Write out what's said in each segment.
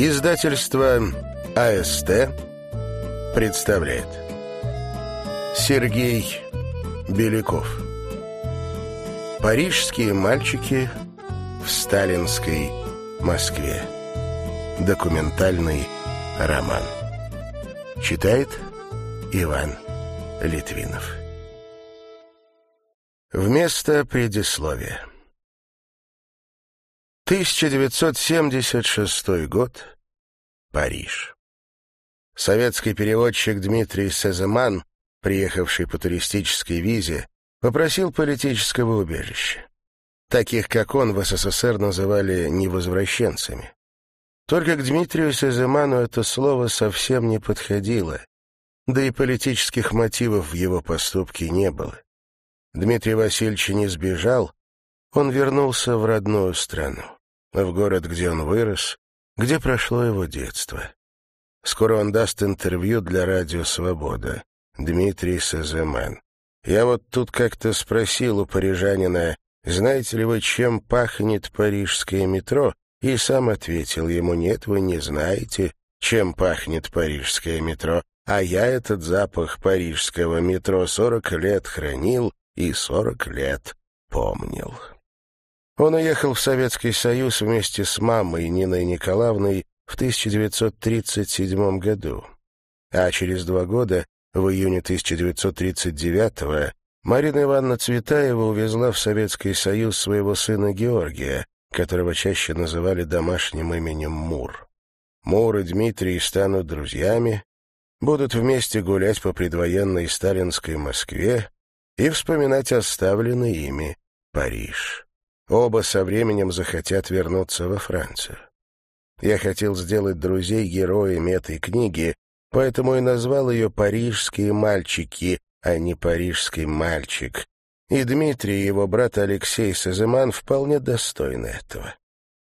Издательство АСТ представляет. Сергей Беляков. Парижские мальчики в сталинской Москве. Документальный роман. Читает Иван Литвинов. Вместо предисловия 1976 год. Париж. Советский переводчик Дмитрий Сеземан, приехавший по туристической визе, попросил политического убежища. Таких, как он, в СССР называли невозвращенцами. Только к Дмитрию Сеземану это слово совсем не подходило, да и политических мотивов в его поступке не было. Дмитрий Васильевич не сбежал, он вернулся в родную страну в город, где он вырос, где прошло его детство. Скоро он даст интервью для радио «Свобода». Дмитрий Саземен. Я вот тут как-то спросил у парижанина, знаете ли вы, чем пахнет парижское метро, и сам ответил ему, нет, вы не знаете, чем пахнет парижское метро, а я этот запах парижского метро сорок лет хранил и сорок лет помнил. Он уехал в Советский Союз вместе с мамой Ниной Николаевной в 1937 году. А через два года, в июне 1939-го, Марина Ивановна Цветаева увезла в Советский Союз своего сына Георгия, которого чаще называли домашним именем Мур. Мур и Дмитрий станут друзьями, будут вместе гулять по предвоенной сталинской Москве и вспоминать оставленный ими Париж. Оба со временем захотят вернуться во Францию. Я хотел сделать друзей героями этой книги, поэтому и назвал ее «Парижские мальчики», а не «Парижский мальчик». И Дмитрий и его брат Алексей Сазыман вполне достойны этого.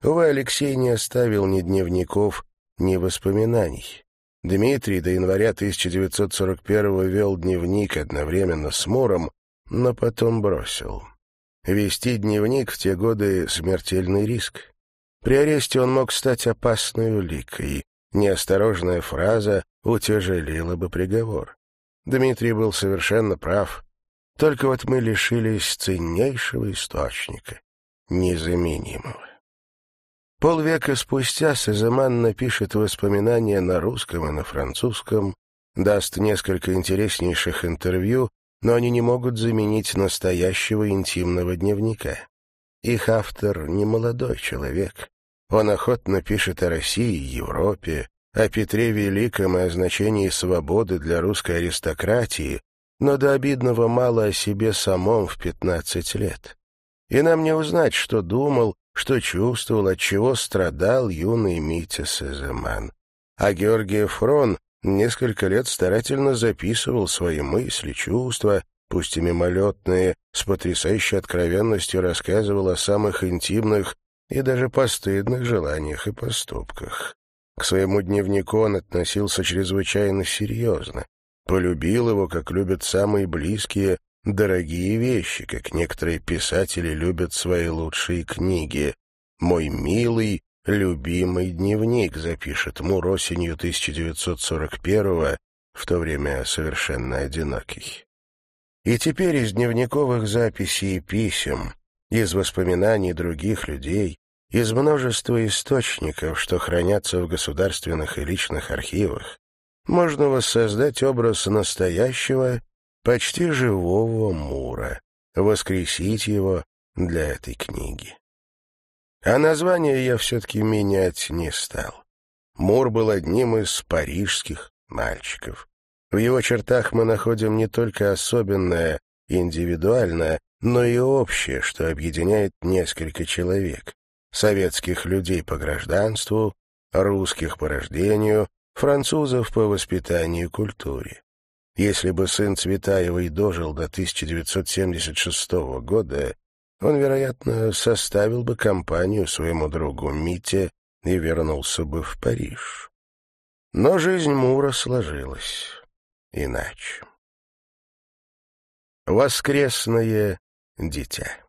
Увы, Алексей не оставил ни дневников, ни воспоминаний. Дмитрий до января 1941 вел дневник одновременно с Муром, но потом бросил. Вести дневник в те годы — смертельный риск. При аресте он мог стать опасной уликой. Неосторожная фраза утяжелила бы приговор. Дмитрий был совершенно прав. Только вот мы лишились ценнейшего источника, незаменимого. Полвека спустя Сеземан напишет воспоминания на русском и на французском, даст несколько интереснейших интервью но они не могут заменить настоящего интимного дневника. Их автор — не молодой человек. Он охотно пишет о России и Европе, о Петре Великом и о значении свободы для русской аристократии, но до обидного мало о себе самом в пятнадцать лет. И нам не узнать, что думал, что чувствовал, от чего страдал юный Митя Сеземан. А Георгий Фрон несколько лет старательно записывал свои мысли, чувства, пусть и мимолетные, с потрясающей откровенностью рассказывал о самых интимных и даже постыдных желаниях и поступках. К своему дневнику он относился чрезвычайно серьезно. Полюбил его, как любят самые близкие, дорогие вещи, как некоторые писатели любят свои лучшие книги. «Мой милый, «Любимый дневник» запишет Мур осенью 1941-го, в то время совершенно одинокий. И теперь из дневниковых записей и писем, из воспоминаний других людей, из множества источников, что хранятся в государственных и личных архивах, можно воссоздать образ настоящего, почти живого Мура, воскресить его для этой книги. А название я все-таки менять не стал. Мур был одним из парижских мальчиков. В его чертах мы находим не только особенное, индивидуальное, но и общее, что объединяет несколько человек. Советских людей по гражданству, русских по рождению, французов по воспитанию и культуре. Если бы сын Цветаевой дожил до 1976 года, он, вероятно, составил бы компанию своему другу Мите и вернулся бы в Париж. Но жизнь Мура сложилась иначе. Воскресное дитя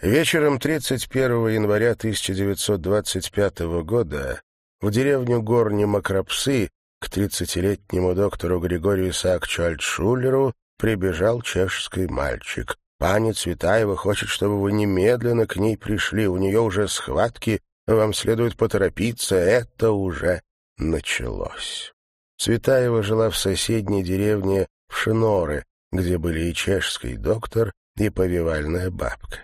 Вечером 31 января 1925 года в деревню Горни Макрапсы к 30-летнему доктору Григорию Исааковичу Альтшулеру прибежал чешский мальчик. «Пани Цветаева хочет, чтобы вы немедленно к ней пришли. У нее уже схватки, вам следует поторопиться. Это уже началось». Цветаева жила в соседней деревне в Шиноры, где были и чешский доктор, и повивальная бабка.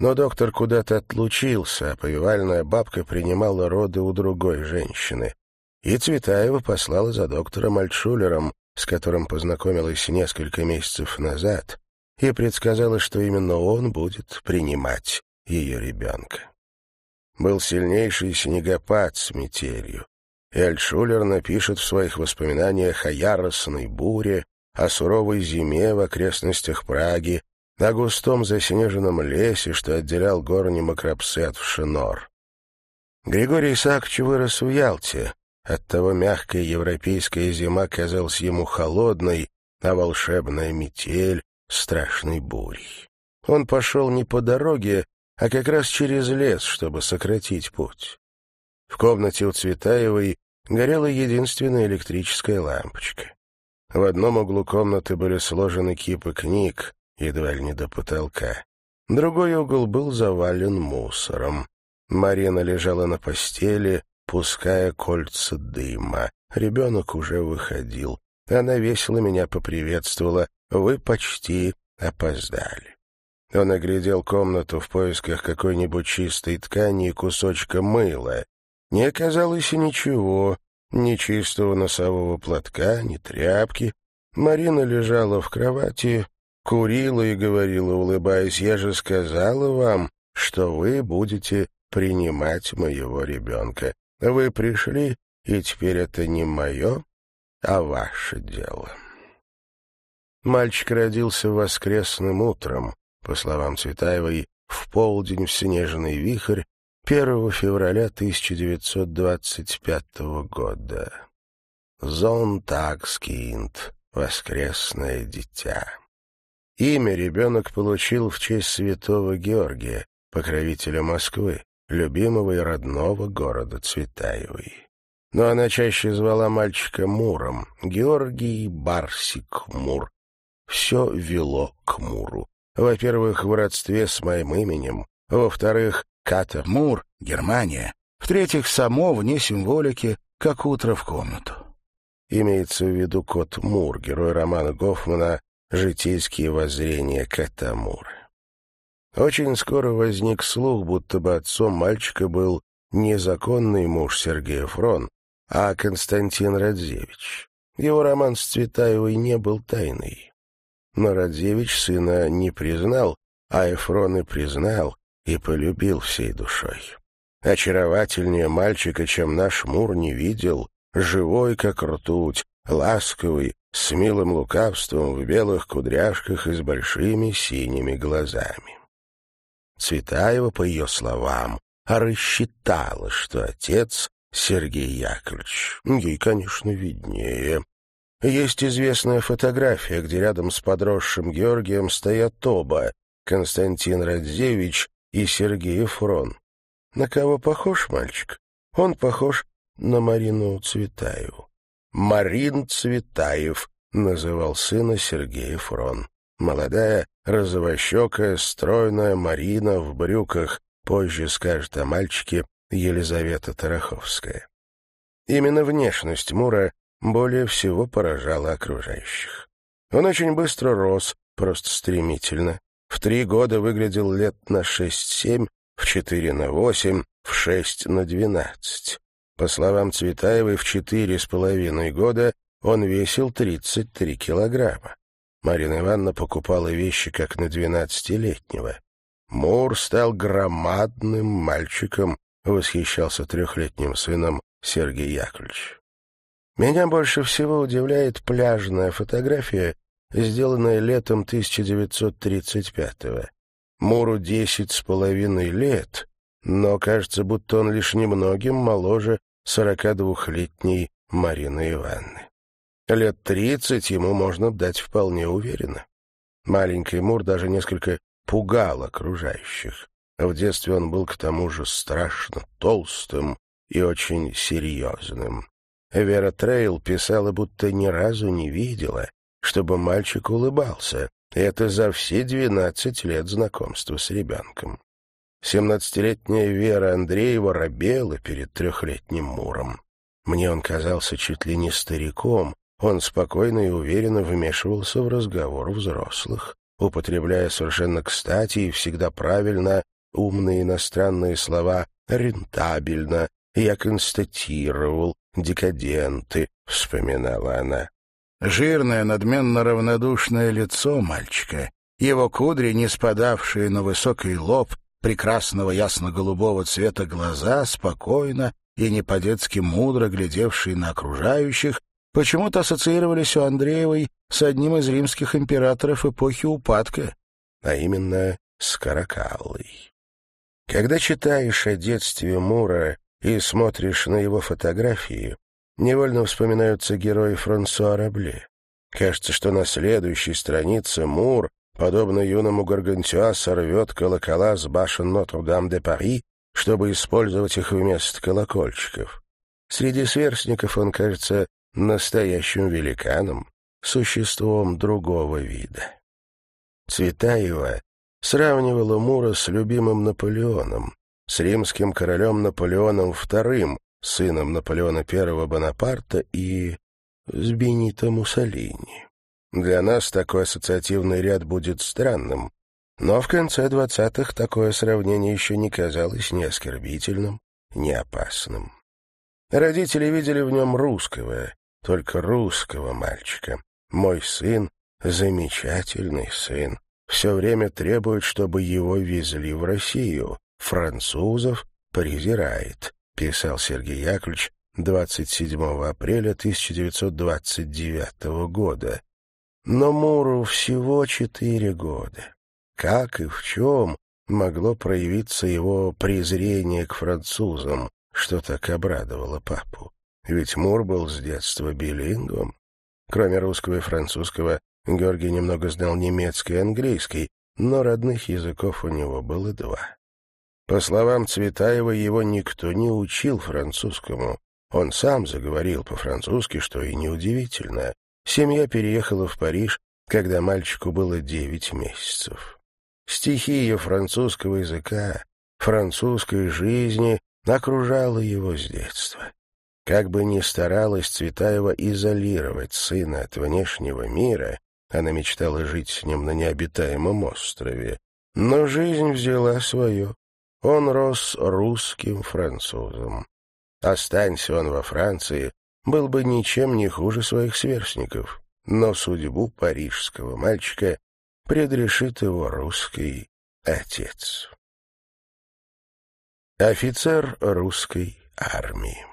Но доктор куда-то отлучился, а повивальная бабка принимала роды у другой женщины. И Цветаева послала за доктором Альтшулером, с которым познакомилась несколько месяцев назад, и предсказала, что именно он будет принимать ее ребенка. Был сильнейший снегопад с метелью, и Альтшулер напишет в своих воспоминаниях о яростной буре, о суровой зиме в окрестностях Праги, на густом заснеженном лесе, что отделял горни Макрапсы от Вшинор. Григорий Исаакович вырос в Ялте, оттого мягкая европейская зима казалась ему холодной, а волшебная метель — страшной бурей. Он пошел не по дороге, а как раз через лес, чтобы сократить путь. В комнате у Цветаевой горела единственная электрическая лампочка. В одном углу комнаты были сложены кипы книг, едва ли не до потолка. Другой угол был завален мусором. Марина лежала на постели, пуская кольца дыма. Ребенок уже выходил. Она весело меня поприветствовала. «Вы почти опоздали». Он оглядел комнату в поисках какой-нибудь чистой ткани и кусочка мыла. Не оказалось и ничего, ни чистого носового платка, ни тряпки. Марина лежала в кровати, курила и говорила, улыбаясь, «Я же сказала вам, что вы будете принимать моего ребенка. Вы пришли, и теперь это не мое, а ваше дело». Мальчик родился воскресным утром, по словам Цветаевой, в полдень в снежный вихрь 1 февраля 1925 года. Зонтагскинд, воскресное дитя. Имя ребенок получил в честь святого Георгия, покровителя Москвы, любимого и родного города Цветаевой. Но она чаще звала мальчика Муром, Георгий Барсик Мур. Все вело к Муру. Во-первых, в родстве с моим именем, во-вторых, Катер Мур, Германия, в-третьих, само вне символики, как утро в комнату. Имеется в виду кот Мур, герой романа Гофмана житейские воззрения Катамуры. Очень скоро возник слух, будто бы отцом мальчика был незаконный муж Сергея Фрон, а Константин Радзевич. Его роман с Цветаевой не был тайный. Но Радзевич сына не признал, а Эфрон и признал и полюбил всей душой. Очаровательнее мальчика, чем наш Мур, не видел, живой, как ртуть, ласковый, с милым лукавством в белых кудряшках и с большими синими глазами. Цветаева, по ее словам, рассчитала, что отец Сергей Яковлевич. Ей, конечно, виднее. Есть известная фотография, где рядом с подросшим Георгием стоят оба — Константин Радзевич и Сергей Фрон. На кого похож мальчик? Он похож на Марину Цветаеву. Марин Цветаев, называл сына Сергей Фрон. Молодая, розовощекая, стройная Марина в брюках, позже скажет о мальчике Елизавета Тараховская. Именно внешность Мура более всего поражала окружающих. Он очень быстро рос, просто стремительно. В три года выглядел лет на шесть-семь, в четыре на восемь, в шесть на двенадцать. По словам Цветаевой, в четыре с половиной года он весил 33 килограмма. Марина Ивановна покупала вещи, как на двенадцатилетнего. Мур стал громадным мальчиком, восхищался трехлетним сыном Сергей Яковлевич. Меня больше всего удивляет пляжная фотография, сделанная летом 1935-го. Муру десять с половиной лет, но кажется, будто он лишь немногим моложе 42-летней Марины Ивановны. Лет тридцать ему можно дать вполне уверенно. Маленький Мур даже несколько пугал окружающих. В детстве он был к тому же страшно толстым и очень серьезным. Вера Трейл писала, будто ни разу не видела, чтобы мальчик улыбался. Это за все двенадцать лет знакомства с ребенком. Семнадцатилетняя Вера Андреева робела перед трехлетним Муром. Мне он казался чуть ли не стариком, он спокойно и уверенно вмешивался в разговор взрослых, употребляя совершенно кстати и всегда правильно умные иностранные слова «рентабельно», «я констатировал», «декаденты», — вспоминала она. Жирное, надменно равнодушное лицо мальчика, его кудри, не спадавшие на высокий лоб, прекрасного ясно-голубого цвета глаза, спокойно и не по-детски мудро глядевшие на окружающих, почему-то ассоциировались у Андреевой с одним из римских императоров эпохи упадка, а именно с Каракаллой. Когда читаешь о детстве Мура и смотришь на его фотографии, невольно вспоминаются герои Франсуа Рабле. Кажется, что на следующей странице Мур, подобно юному Гаргантюа, сорвет колокола с башен Нотр-Дам-де-Пари, чтобы использовать их вместо колокольчиков. Среди сверстников он кажется настоящим великаном, существом другого вида. Цветаева сравнивала Мура с любимым Наполеоном, с римским королем Наполеоном II, сыном Наполеона I Бонапарта и с Бенито Муссолини. Для нас такой ассоциативный ряд будет странным, но в конце двадцатых такое сравнение еще не казалось ни оскорбительным, ни опасным. Родители видели в нем русского, только русского мальчика. Мой сын — замечательный сын. Все время требует, чтобы его везли в Россию. Французов презирает, писал Сергей Яковлевич 27 апреля 1929 года. Но Муру всего четыре года. Как и в чем могло проявиться его презрение к французам, что так обрадовало папу? Ведь Мур был с детства билингвом. Кроме русского и французского, Георгий немного знал немецкий и английский, но родных языков у него было два. По словам Цветаева, его никто не учил французскому. Он сам заговорил по-французски, что и неудивительно. Семья переехала в Париж, когда мальчику было девять месяцев. Стихия французского языка, французской жизни окружала его с детства. Как бы ни старалась Цветаева изолировать сына от внешнего мира, она мечтала жить с ним на необитаемом острове. Но жизнь взяла свое. Он рос русским французом. Останься он во Франции, был бы ничем не хуже своих сверстников. Но судьбу парижского мальчика предрешит его русский отец. Офицер русской армии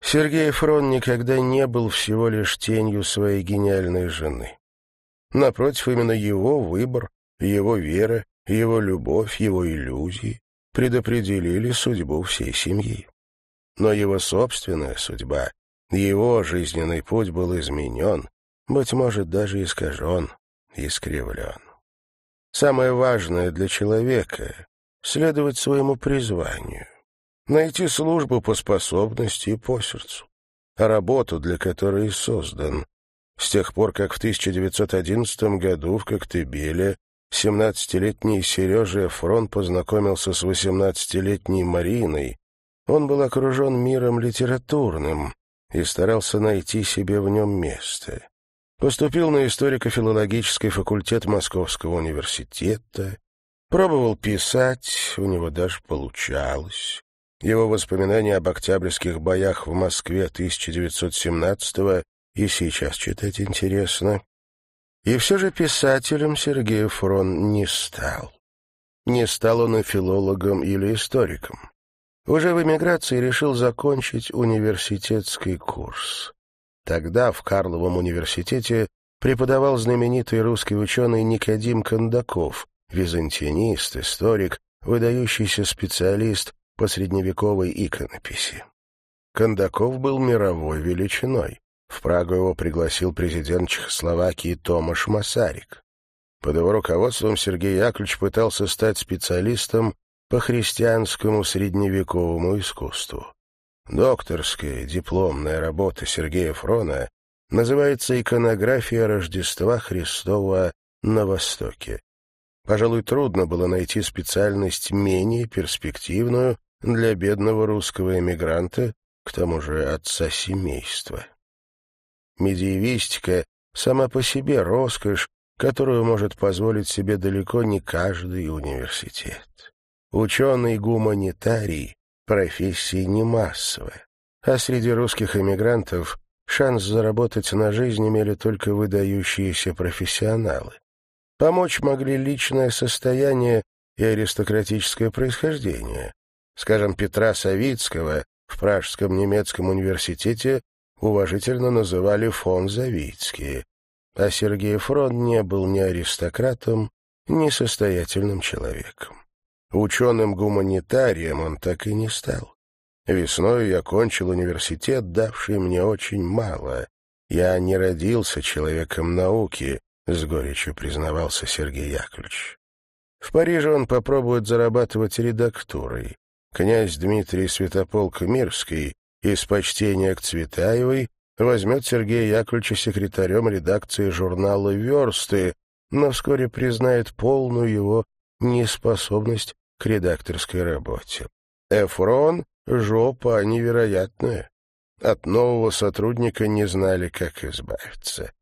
Сергей Фрон никогда не был всего лишь тенью своей гениальной жены. Напротив, именно его выбор, его вера, его любовь, его иллюзии предопределили судьбу всей семьи. Но его собственная судьба, его жизненный путь был изменен, быть может, даже искажен, искривлен. Самое важное для человека — следовать своему призванию, найти службу по способности и по сердцу, работу, для которой создан. С тех пор, как в 1911 году в Коктебеле 17-летний Сережа Фрон познакомился с 18-летней Мариной, он был окружен миром литературным и старался найти себе в нем место. Поступил на историко-филологический факультет Московского университета, пробовал писать, у него даже получалось. Его воспоминания об октябрьских боях в Москве 1917-го и сейчас читать интересно. И все же писателем Сергей Фрон не стал. Не стал он и филологом или историком. Уже в эмиграции решил закончить университетский курс. Тогда в Карловом университете преподавал знаменитый русский ученый Никодим Кондаков, византинист, историк, выдающийся специалист по средневековой иконописи. Кондаков был мировой величиной. В Прагу его пригласил президент Чехословакии Томаш Масарик. Под его руководством Сергей Яковлевич пытался стать специалистом по христианскому средневековому искусству. Докторская дипломная работа Сергея Фрона называется «Иконография Рождества Христова на Востоке». Пожалуй, трудно было найти специальность менее перспективную для бедного русского эмигранта, к тому же отца семейства. Медиевистика сама по себе роскошь, которую может позволить себе далеко не каждый университет. Ученый-гуманитарий — профессия не массовая, а среди русских эмигрантов шанс заработать на жизнь имели только выдающиеся профессионалы. Помочь могли личное состояние и аристократическое происхождение. Скажем, Петра Савицкого в Пражском немецком университете уважительно называли фон Завицкий, а Сергей Фрон не был ни аристократом, ни состоятельным человеком. Ученым-гуманитарием он так и не стал. Весной я кончил университет, давший мне очень мало. Я не родился человеком науки, — с горечью признавался Сергей Яковлевич. В Париже он попробует зарабатывать редактурой. Князь Дмитрий Святополк-Мирский из почтения к Цветаевой возьмет Сергея Яковлевича секретарем редакции журнала «Версты», но вскоре признает полную его неспособность к редакторской работе. Эфрон — жопа невероятная. От нового сотрудника не знали, как избавиться.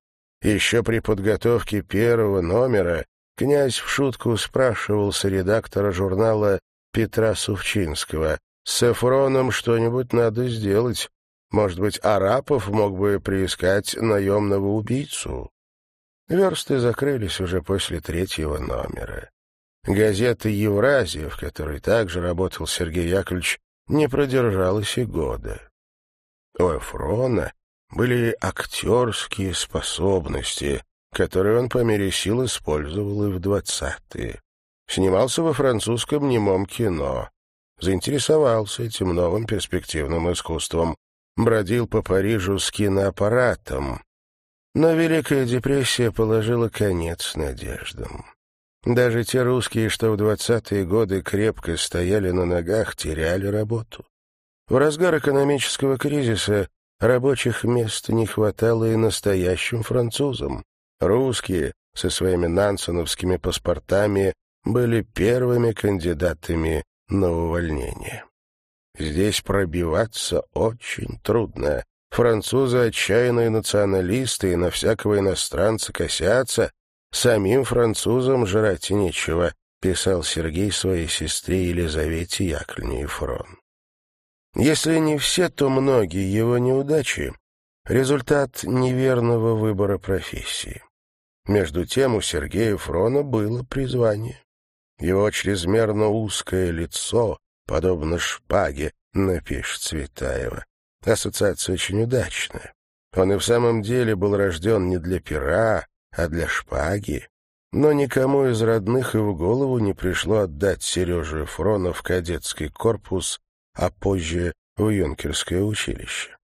Еще при подготовке первого номера князь в шутку спрашивался редактора журнала Петра Сувчинского. «С Эфроном что-нибудь надо сделать. Может быть, Арапов мог бы приискать наемного убийцу?» Версты закрылись уже после третьего номера. Газета «Евразия», в которой также работал Сергей Яковлевич, не продержалась и года. У Эфрона были актерские способности, которые он по мере сил использовал и в двадцатые. Снимался во французском немом кино. Заинтересовался этим новым перспективным искусством. Бродил по Парижу с киноаппаратом. Но Великая депрессия положила конец надеждам. Даже те русские, что в двадцатые годы крепко стояли на ногах, теряли работу. В разгар экономического кризиса рабочих мест не хватало и настоящим французам. Русские со своими нансеновскими паспортами были первыми кандидатами на увольнение. Здесь пробиваться очень трудно. Французы отчаянные националисты и на всякого иностранца косятся, Самим французам жрать нечего, писал Сергей своей сестре Елизавете Яковлевне Фрон. Если не все, то многие его неудачи — результат неверного выбора профессии. Между тем у Сергея Фрона было призвание. Его чрезмерно узкое лицо, подобно шпаге, напишет Цветаева. Ассоциация очень удачная. Он и в самом деле был рожден не для пера, а для шпаги. Но никому из родных и в голову не пришло отдать Сережу Эфрона в кадетский корпус, а позже в юнкерское училище.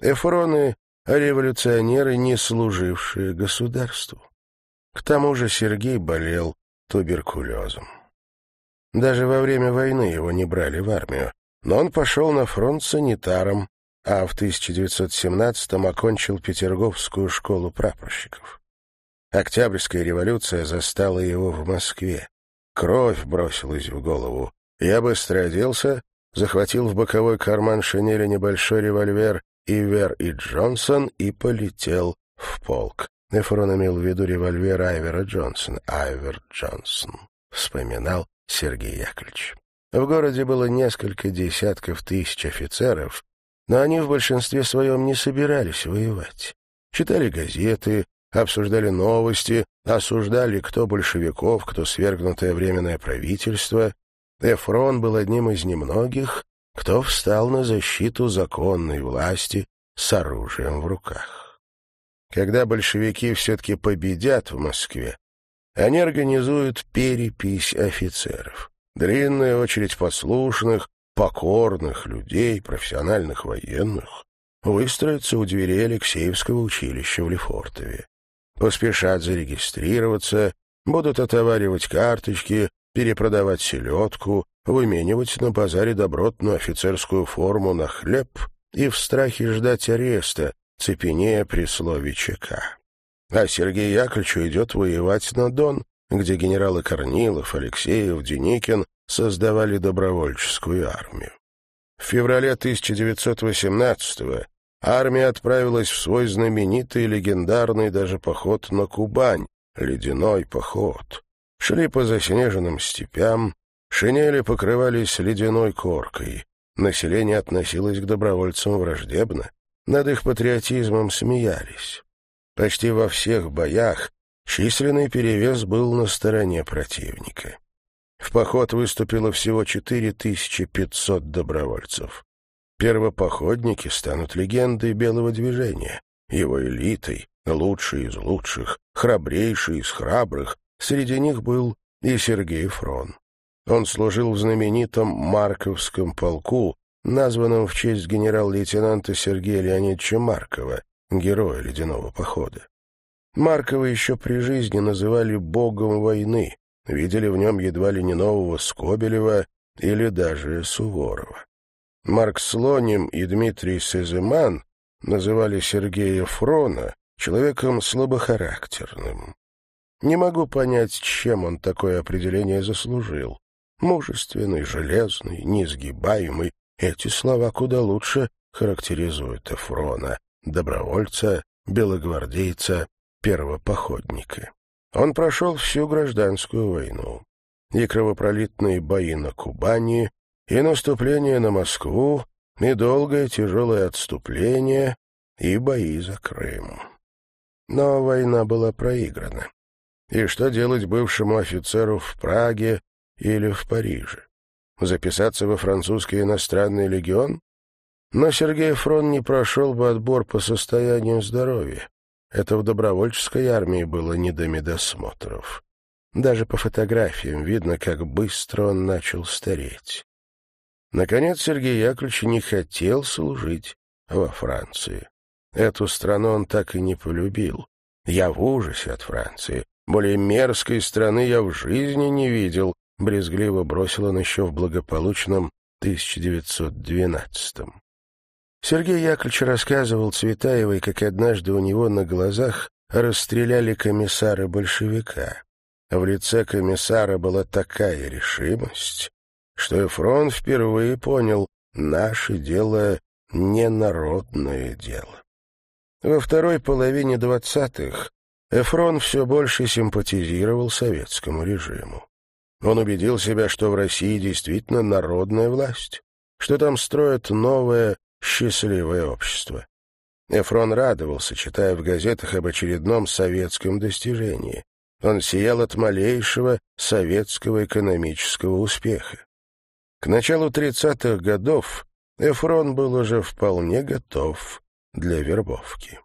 Эфроны — революционеры, не служившие государству. К тому же Сергей болел туберкулезом. Даже во время войны его не брали в армию, но он пошел на фронт санитаром, а в 1917-м окончил Петерговскую школу прапорщиков. Октябрьская революция застала его в Москве. Кровь бросилась в голову. Я быстро оделся, захватил в боковой карман шинели небольшой револьвер Ивер и Джонсон и полетел в полк. Нефрон имел в виду револьвер Айвера Джонсона. Айвер Джонсон, вспоминал Сергей Яковлевич. В городе было несколько десятков тысяч офицеров, но они в большинстве своем не собирались воевать. Читали газеты, обсуждали новости, осуждали кто большевиков, кто свергнутое временное правительство. Эфрон был одним из немногих, кто встал на защиту законной власти с оружием в руках. Когда большевики все-таки победят в Москве, они организуют перепись офицеров. Длинная очередь послушных, покорных людей, профессиональных военных, выстроится у дверей Алексеевского училища в Лефортове поспешат зарегистрироваться, будут отоваривать карточки, перепродавать селедку, выменивать на базаре добротную офицерскую форму на хлеб и в страхе ждать ареста, цепенея при слове ЧК. А Сергей Яковлевич идет воевать на Дон, где генералы Корнилов, Алексеев, Деникин создавали добровольческую армию. В феврале 1918-го армия отправилась в свой знаменитый легендарный даже поход на Кубань, ледяной поход. Шли по заснеженным степям, шинели покрывались ледяной коркой. Население относилось к добровольцам враждебно, над их патриотизмом смеялись. Почти во всех боях численный перевес был на стороне противника. В поход выступило всего 4500 добровольцев. Первопоходники станут легендой белого движения, его элитой, лучший из лучших, храбрейший из храбрых. Среди них был и Сергей Фрон. Он служил в знаменитом Марковском полку, названном в честь генерал-лейтенанта Сергея Леонидовича Маркова, героя ледяного похода. Маркова еще при жизни называли «богом войны», видели в нем едва ли не нового Скобелева или даже Суворова. Марк Слоним и Дмитрий Сеземан называли Сергея Фрона человеком слабохарактерным. Не могу понять, чем он такое определение заслужил. Мужественный, железный, неизгибаемый — эти слова куда лучше характеризуют Эфрона, добровольца, белогвардейца, первопоходника. Он прошел всю гражданскую войну, и кровопролитные бои на Кубани, и наступление на Москву, и долгое тяжелое отступление, и бои за Крым. Но война была проиграна. И что делать бывшему офицеру в Праге или в Париже? Записаться во французский иностранный легион? Но Сергей Фрон не прошел бы отбор по состоянию здоровья. Это в добровольческой армии было не до медосмотров. Даже по фотографиям видно, как быстро он начал стареть. Наконец Сергей Яковлевич не хотел служить во Франции. Эту страну он так и не полюбил. Я в ужасе от Франции. Более мерзкой страны я в жизни не видел, брезгливо бросил он еще в благополучном 1912-м. Сергей Яковлевич рассказывал Цветаевой, как однажды у него на глазах расстреляли комиссара-большевика. В лице комиссара была такая решимость, что Эфрон впервые понял, наше дело — не народное дело. Во второй половине двадцатых Эфрон все больше симпатизировал советскому режиму. Он убедил себя, что в России действительно народная власть, что там строят новое, счастливое общество. Эфрон радовался, читая в газетах об очередном советском достижении. Он сиял от малейшего советского экономического успеха. К началу 30-х годов Эфрон был уже вполне готов для вербовки.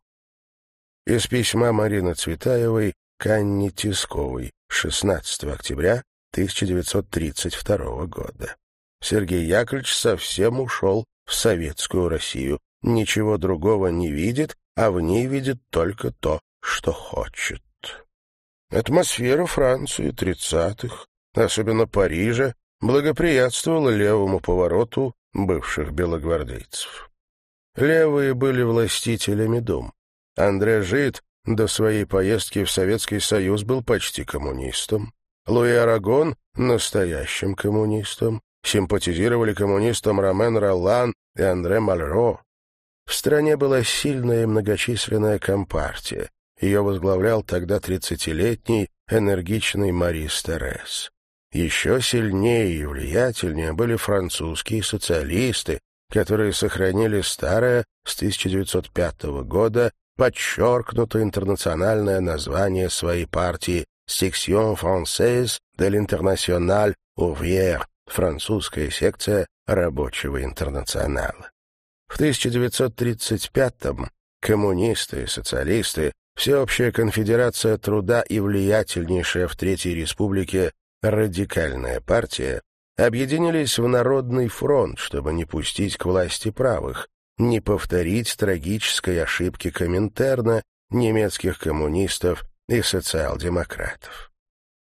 Из письма Марины Цветаевой к Анне Тисковой 16 октября 1932 года. Сергей Яковлевич совсем ушел в советскую Россию. Ничего другого не видит, а в ней видит только то, что хочет. Атмосфера Франции тридцатых, особенно Парижа, благоприятствовала левому повороту бывших белогвардейцев. Левые были властителями дум. Андре Жид до своей поездки в Советский Союз был почти коммунистом. Луи Арагон — настоящим коммунистом симпатизировали коммунистам Ромен Роллан и Андре Мальро. В стране была сильная и многочисленная компартия. Ее возглавлял тогда тридцатилетний энергичный Марис Терес. Еще сильнее и влиятельнее были французские социалисты, которые сохранили старое с 1905 года подчеркнуто интернациональное название своей партии «Section Française de l'Internationale Ouvrière» французская секция рабочего интернационала. В 1935-м коммунисты и социалисты, Всеобщая конфедерация труда и влиятельнейшая в Третьей Республике радикальная партия объединились в Народный фронт, чтобы не пустить к власти правых, не повторить трагической ошибки Коминтерна, немецких коммунистов и социал-демократов.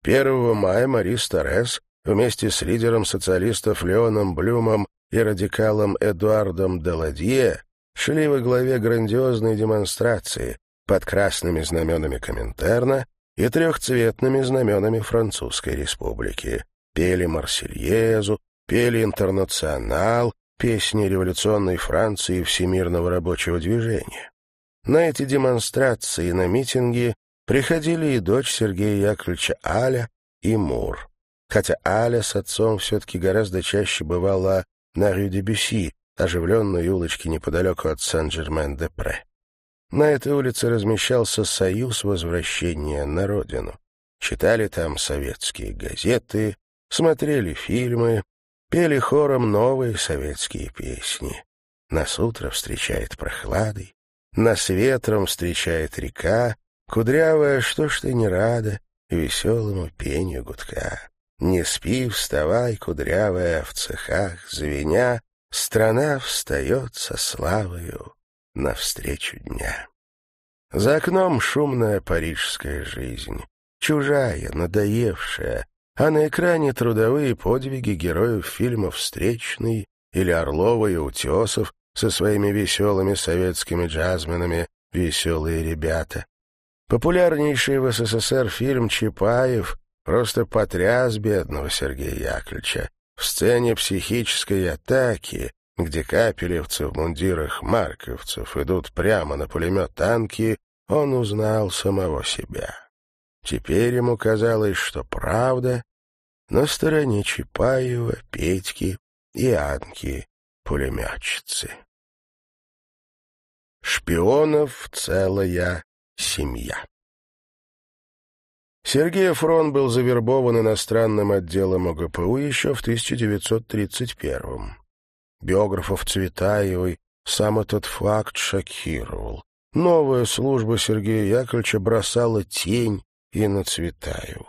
1 мая Марис Торрес вместе с лидером социалистов Леоном Блюмом и радикалом Эдуардом Деладье шли во главе грандиозной демонстрации под красными знаменами Коминтерна и трехцветными знаменами Французской Республики. Пели «Марсельезу», пели «Интернационал», песни революционной Франции и Всемирного рабочего движения. На эти демонстрации, на митинги приходили и дочь Сергея Яковлевича Аля и Мур. Хотя Аля с отцом все-таки гораздо чаще бывала на Рю-де-Бюсси, оживленной улочке неподалеку от Сен-Жермен-де-Пре. На этой улице размещался союз возвращения на родину. Читали там советские газеты, смотрели фильмы, пели хором новые советские песни. Нас утро встречает прохладой, нас ветром встречает река, кудрявая, что ж ты не рада, веселому пению гудка. Не спи, вставай, кудрявая, в цехах звеня, страна встает со славою навстречу дня. За окном шумная парижская жизнь, чужая, надоевшая, а на экране трудовые подвиги героев фильмов «Встречный» или «Орлова и Утесов» со своими веселыми советскими джазменами «Веселые ребята». Популярнейший в СССР фильм «Чапаев» просто потряс бедного Сергея Яковлевича. В сцене психической атаки, где капелевцы в мундирах марковцев идут прямо на пулемет танки, он узнал самого себя. Теперь ему казалось, что правда на стороне Чапаева, Петьки и Анки, пулеметчицы. Шпионов целая семья. Сергей Фрон был завербован иностранным отделом ОГПУ еще в 1931-м. Биографов Цветаевой сам этот факт шокировал. Новая служба Сергея Яковлевича бросала тень и на Цветаеву.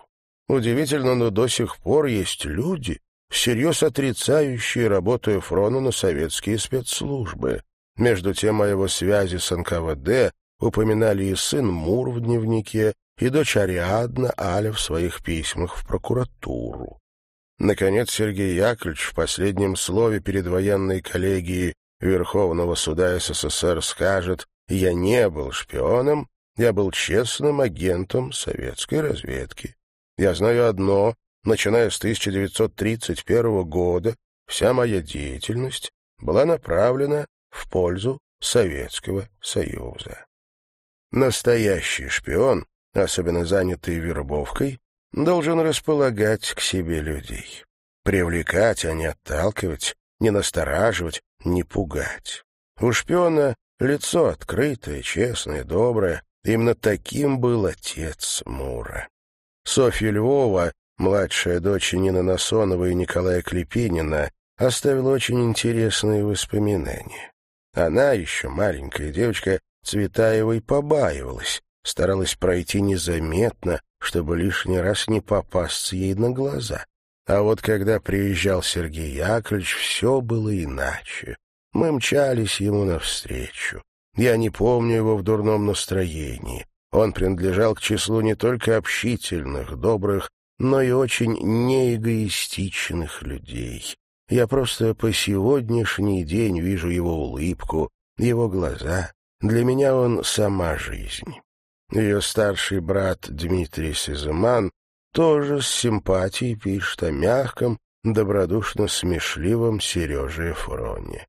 Удивительно, но до сих пор есть люди, всерьез отрицающие работу Эфрона на советские спецслужбы. Между тем о его связи с НКВД упоминали и сын Мур в дневнике, и дочь Ариадна Аля в своих письмах в прокуратуру. Наконец, Сергей Яковлевич в последнем слове перед военной коллегией Верховного суда СССР скажет «Я не был шпионом, я был честным агентом советской разведки. Я знаю одно, начиная с 1931 года, вся моя деятельность была направлена в пользу Советского Союза. Настоящий шпион, особенно занятый вербовкой, должен располагать к себе людей. Привлекать, а не отталкивать, не настораживать, не пугать. У шпиона лицо открытое, честное, доброе, Именно таким был отец Мура. Софья Львова, младшая дочь Нины Насонова и Николая Клепинина, оставила очень интересные воспоминания. Она, еще маленькая девочка, Цветаевой побаивалась, старалась пройти незаметно, чтобы лишний раз не попасться ей на глаза. А вот когда приезжал Сергей Яковлевич, все было иначе. Мы мчались ему навстречу. Я не помню его в дурном настроении. Он принадлежал к числу не только общительных, добрых, но и очень неэгоистичных людей. Я просто по сегодняшний день вижу его улыбку, его глаза. Для меня он сама жизнь. Ее старший брат Дмитрий Сизыман тоже с симпатией пишет о мягком, добродушно-смешливом Сереже Фроне.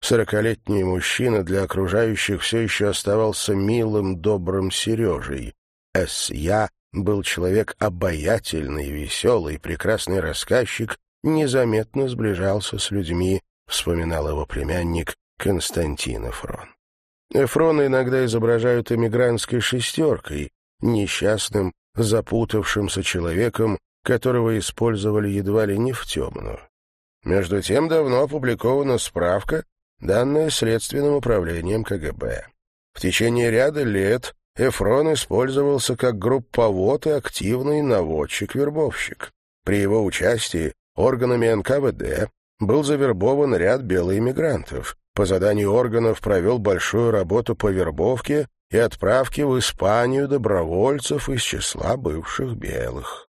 Сорокалетний мужчина для окружающих все еще оставался милым, добрым Сережей. С.Я. был человек обаятельный, веселый, прекрасный рассказчик, незаметно сближался с людьми, вспоминал его племянник Константин Эфрон. Эфрона иногда изображают эмигрантской шестеркой, несчастным, запутавшимся человеком, которого использовали едва ли не в темную. Между тем давно опубликована справка, данное Следственным управлением КГБ. В течение ряда лет Эфрон использовался как групповод и активный наводчик-вербовщик. При его участии органами НКВД был завербован ряд белоиммигрантов. По заданию органов провел большую работу по вербовке и отправке в Испанию добровольцев из числа бывших белых.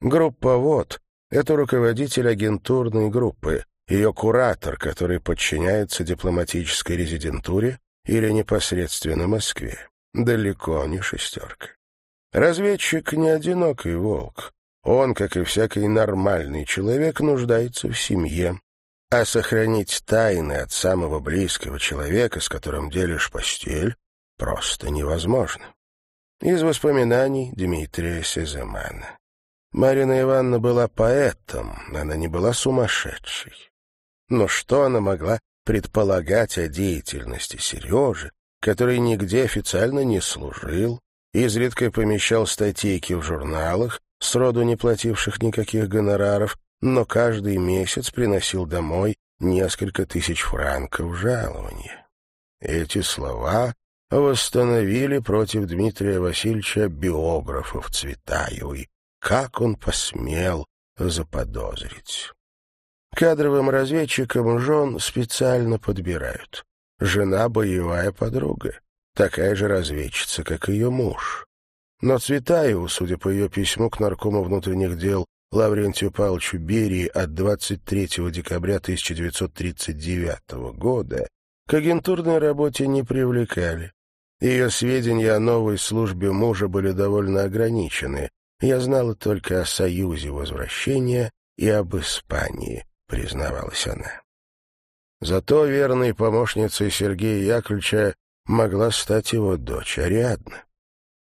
Группа «Вот» — это руководитель агентурной группы, ее куратор, который подчиняется дипломатической резидентуре или непосредственно Москве. Далеко не шестерка. Разведчик не одинокий волк. Он, как и всякий нормальный человек, нуждается в семье. А сохранить тайны от самого близкого человека, с которым делишь постель, просто невозможно. Из воспоминаний Дмитрия Сеземана. Марина Ивановна была поэтом, она не была сумасшедшей. Но что она могла предполагать о деятельности Сережи, который нигде официально не служил, изредка помещал статейки в журналах, сроду не плативших никаких гонораров, но каждый месяц приносил домой несколько тысяч франков жалования. Эти слова восстановили против Дмитрия Васильевича биографов Цветаевой. Как он посмел заподозрить? Кадровым разведчикам жен специально подбирают. Жена — боевая подруга, такая же разведчица, как ее муж. Но Цветаеву, судя по ее письму к наркому внутренних дел Лаврентию Павловичу Берии от 23 декабря 1939 года, к агентурной работе не привлекали. Ее сведения о новой службе мужа были довольно ограничены. Я знала только о союзе возвращения и об Испании признавалась она. Зато верной помощницей Сергея Яковлевича могла стать его дочь Ариадна.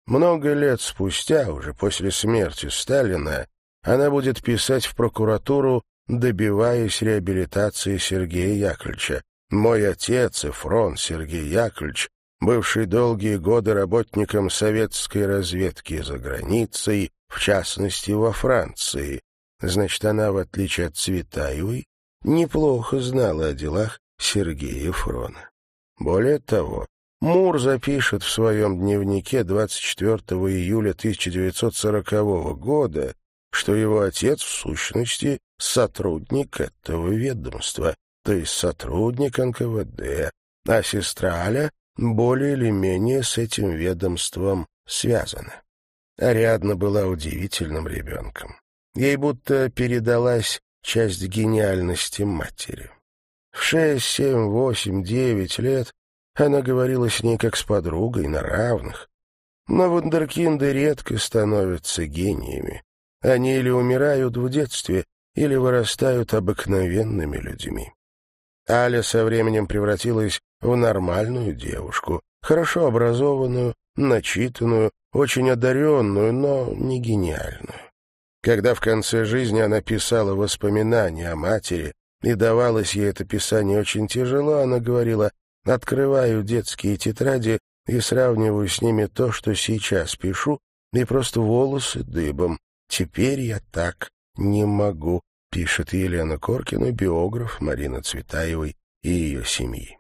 Много лет спустя, уже после смерти Сталина, она будет писать в прокуратуру, добиваясь реабилитации Сергея Яковлевича. «Мой отец, Эфрон Сергей Яковлевич, бывший долгие годы работником советской разведки за границей, в частности, во Франции, Значит, она, в отличие от Цветаевой, неплохо знала о делах Сергея Фрона. Более того, Мур запишет в своем дневнике 24 июля 1940 года, что его отец, в сущности, сотрудник этого ведомства, то есть сотрудник НКВД, а сестра Аля более или менее с этим ведомством связана. Ариадна была удивительным ребенком. Ей будто передалась часть гениальности матери. В шесть, семь, восемь, девять лет она говорила с ней как с подругой, на равных. Но вундеркинды редко становятся гениями. Они или умирают в детстве, или вырастают обыкновенными людьми. Аля со временем превратилась в нормальную девушку, хорошо образованную, начитанную, очень одаренную, но не гениальную. Когда в конце жизни она писала воспоминания о матери, и давалось ей это писание очень тяжело, она говорила «открываю детские тетради и сравниваю с ними то, что сейчас пишу, и просто волосы дыбом. Теперь я так не могу», — пишет Елена Коркина, биограф Марины Цветаевой и ее семьи.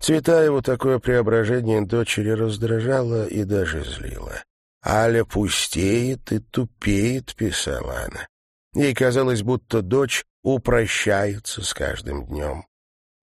Цветаеву такое преображение дочери раздражало и даже злило. Аля пустеет и тупеет, писала она. Ей казалось, будто дочь упрощается с каждым днем.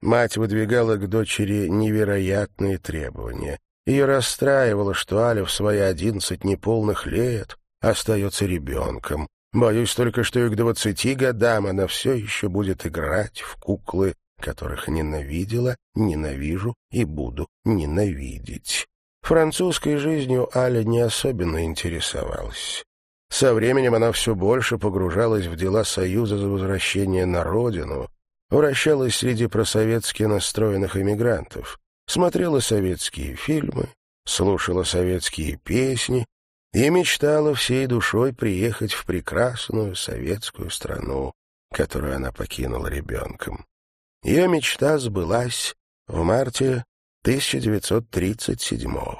Мать выдвигала к дочери невероятные требования. Ее расстраивало, что Аля в свои одиннадцать неполных лет остается ребенком. Боюсь только, что и к двадцати годам она все еще будет играть в куклы, которых ненавидела, ненавижу и буду ненавидеть. Французской жизнью Аля не особенно интересовалась. Со временем она все больше погружалась в дела Союза за возвращение на родину, вращалась среди просоветски настроенных эмигрантов, смотрела советские фильмы, слушала советские песни и мечтала всей душой приехать в прекрасную советскую страну, которую она покинула ребенком. Ее мечта сбылась в марте 1937-го.